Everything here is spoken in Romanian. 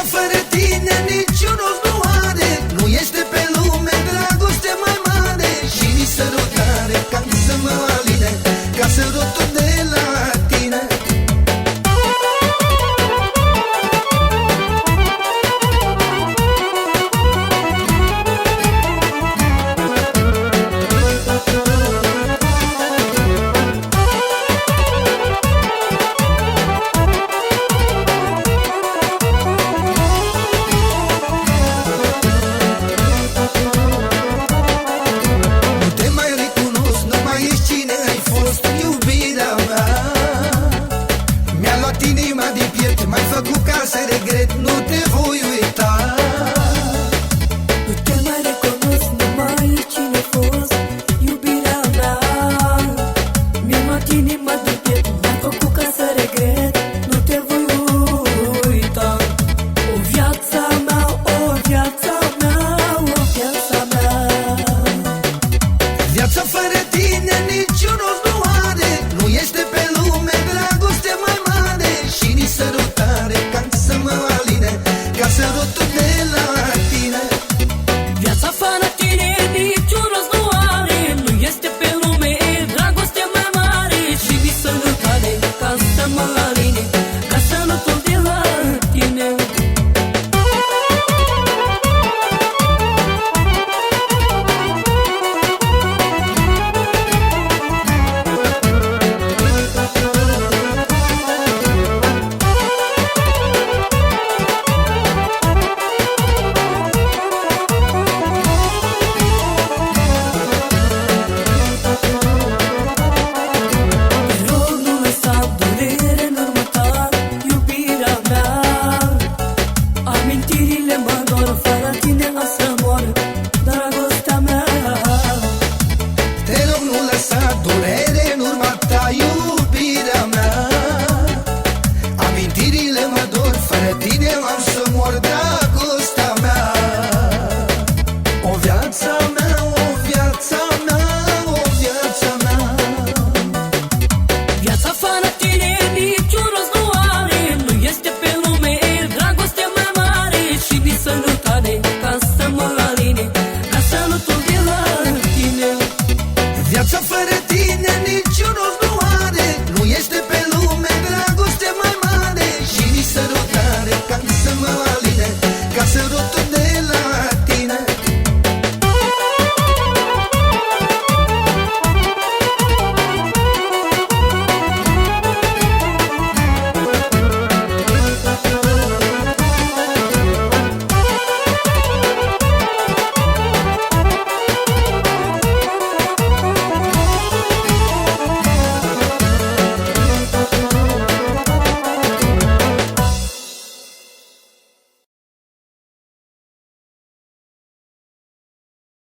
Că fără tine niciun rost nu are Nu este pe lume. să dureze. suffer